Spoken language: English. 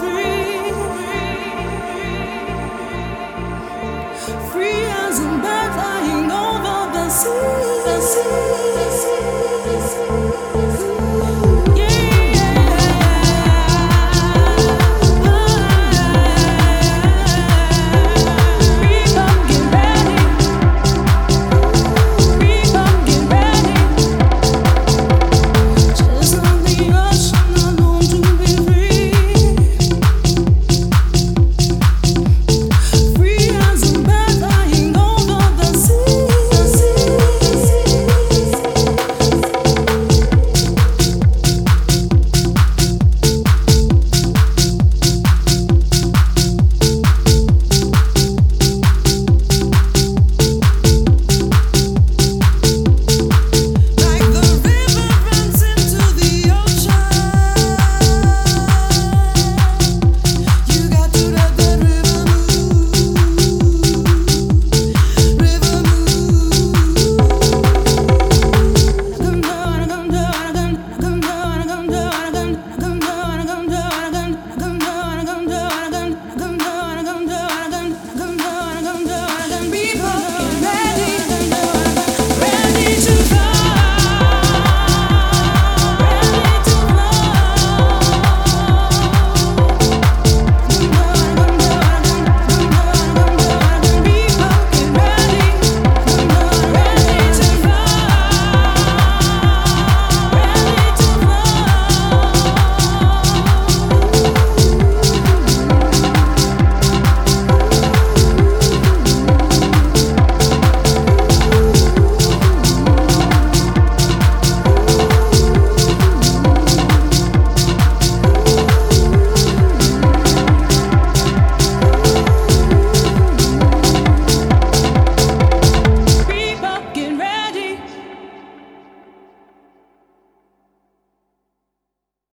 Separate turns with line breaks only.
Free. Free as a bird flying over the sea. The sea.